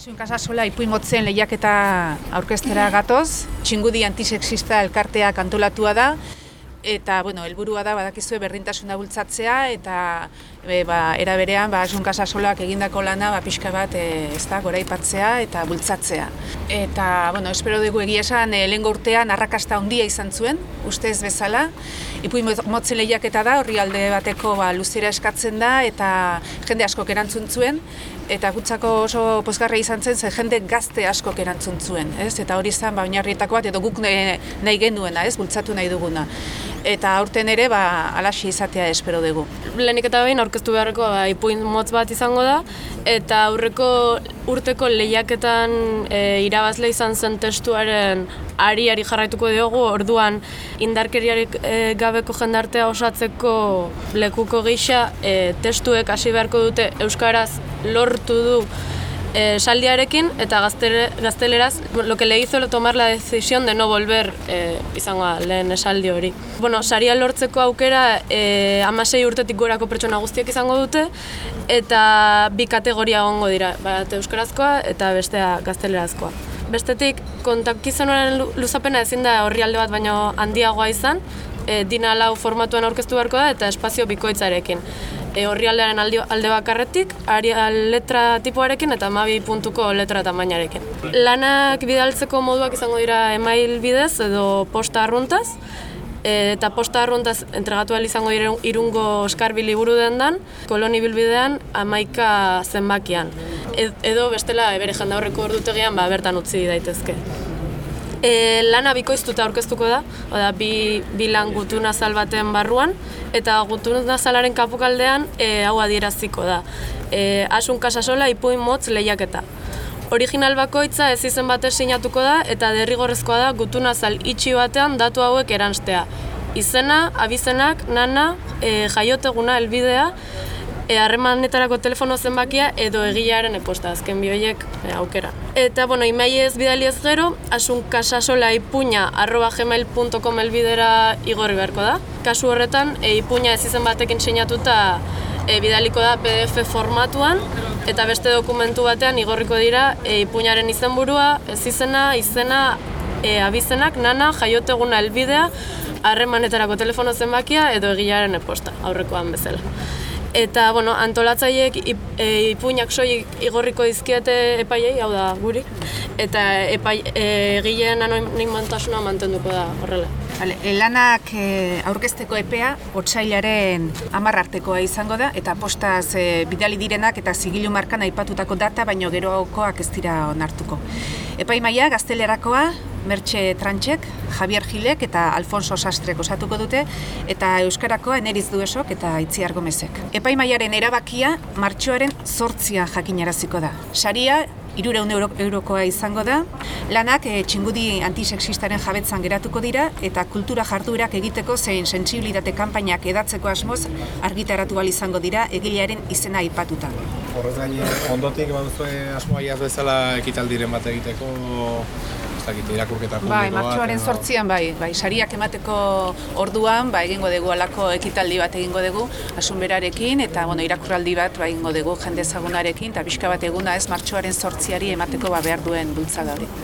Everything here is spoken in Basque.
Asun Kasasola ipuin motzen lehiaketa aurkestera gatoz, txingudi antisexista elkarteak antolatua da, eta bueno, helburua da badakizue berdintasuna bultzatzea eta e, ba, era berean ba Asun Kasasolak egindako lana ba pixka bat e, ez da goraipatzea eta bultzatzea. Eta bueno, espero dugu egia esan e, lehengo urtean arrakasta handia izan zuen, ustez bezala. Ipuin motzen lehiaketa da, horri alde bateko ba, luzera eskatzen da eta jende askok erantzun zuen eta gutzako oso pozgarra izan zen, ze jende gazte askok erantzun zuen, ez? Eta hori izan ba oinarrietako bat edo guk nahi genuena, ez? Bultzatu nahi duguna. Eta aurten ere ba alaxi izatea espero dugu. Lehenik eta behin aurkeztu beharreko ba, ipuin motz bat izango da eta aurreko urteko lehiaketan e, irabazle izan zen testuaren ari-ari jarraituko diogu, orduan indarkeriarik e, gabeko jendartea osatzeko lekuko gisa e, testuek hasi beharko dute Euskaraz lortu du e, saldiarekin eta gazteleraz lo que le hizo tomar la decisión de no volver e, izango lehen esaldi hori. Bueno, saria lortzeko aukera e, amasei urtetik gorako pertsona guztiak izango dute eta bi kategoria gongo dira, bat euskarazkoa eta bestea gaztelerazkoa. Bestetik, kontakizonaren luzapena ezin da horri alde bat baino handiagoa izan, e, dina lau formatuan aurkeztu beharko da eta espazio bikoitzarekin e, horri aldearen alde, alde bakarretik, ari letra tipoarekin eta mabi puntuko letra tamainarekin. Lanak bidaltzeko moduak izango dira email bidez edo posta arruntaz, e, eta posta arruntaz entregatu izango irungo eskarbi liburu dendan, koloni bilbidean amaika zenbakian. edo bestela bere janda horreko ordutegian ba, bertan utzi daitezke. E, lana bikoiztuta aurkeztuko da, oda, bi, bi lan gutu nazal baten barruan, eta gutu nazalaren kapukaldean e, hau adieraziko da. E, asun kasasola ipuin motz lehiaketa. Original bakoitza ez izen batez sinatuko da eta derrigorrezkoa da gutu nazal itxi batean datu hauek eranstea. Izena, abizenak, nana, e, jaioteguna, e, harremanetarako telefono zenbakia edo egilearen eposta, azken bioiek e, aukera. Eta, bueno, imaiez bidali ez gero, asunkasasola ipuña arroba gmail.com elbidera igorri beharko da. Kasu horretan, e, ipuña ez izen batekin sinatuta e, bidaliko da PDF formatuan, eta beste dokumentu batean igorriko dira e, ipuñaren izenburua, ez izena, izena, e, abizenak, nana, jaioteguna elbidea, harremanetarako telefono zenbakia edo egilearen eposta, aurrekoan bezala. Eta, bueno, antolatzaileek e, ipuinak soilik igorriko dizkiete epaiei, hau da, guri. Eta epai, e, egileen anonimontasuna mantenduko da horrela. Vale, lanak e, aurkezteko epea otsailaren hamar artekoa izango da eta postaz e, bidali direnak eta zigilu markan aipatutako data baino geroagokoak ez dira onartuko. Epaimaia gaztelerakoa Mertxe Trantxek, Javier Gilek eta Alfonso Sastrek osatuko dute eta Euskarakoa Eneriz Duesok eta Itziar Gomezek. Epaimaiaren erabakia martxoaren sortzia jakinaraziko da. Saria irureun euro, eurokoa izango da, lanak e, txingudi antisexistaren jabetzan geratuko dira eta kultura jarduerak egiteko zein sentsibilitate kanpainak edatzeko asmoz argitaratu izango dira egilearen izena aipatuta. Horrez gaine, ondotik baduzue asmoa bezala ekitaldiren bat egiteko dakit, irakurketa publikoa. Bai, martxoaren sortzian, bai, bai, sariak emateko orduan, bai, egingo dugu alako ekitaldi bat egingo dugu, asunberarekin, eta, bueno, irakurraldi bat, bai, egingo dugu jende ezagunarekin, eta pixka bat eguna ez martxoaren sortziari emateko ba, behar duen bultzada hori.